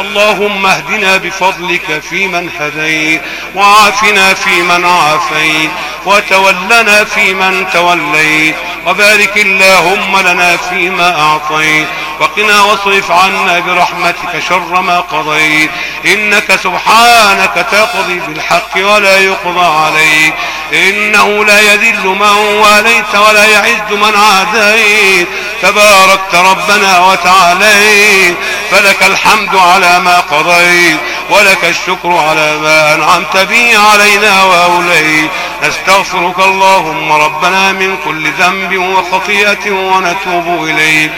اللهم اهدنا بفضلك فيمن هديت وعافنا فيمن عافيت وتولنا فيمن توليت وبارك اللهم لنا فيما أعطيت وقنا واصرف عنا برحمتك شر ما قضيت إنك سبحانك تقضي بالحق ولا يقضى عليك إنه لا يذل من واليت ولا يعز من عاديت تباركت ربنا وتعاليت فلك الحمد على ما قضيت ولك الشكر على ما أنعمت به علينا وأوليت. نستغفرك اللهم ربنا من كل ذنب وخطيئة ونتوب إليك.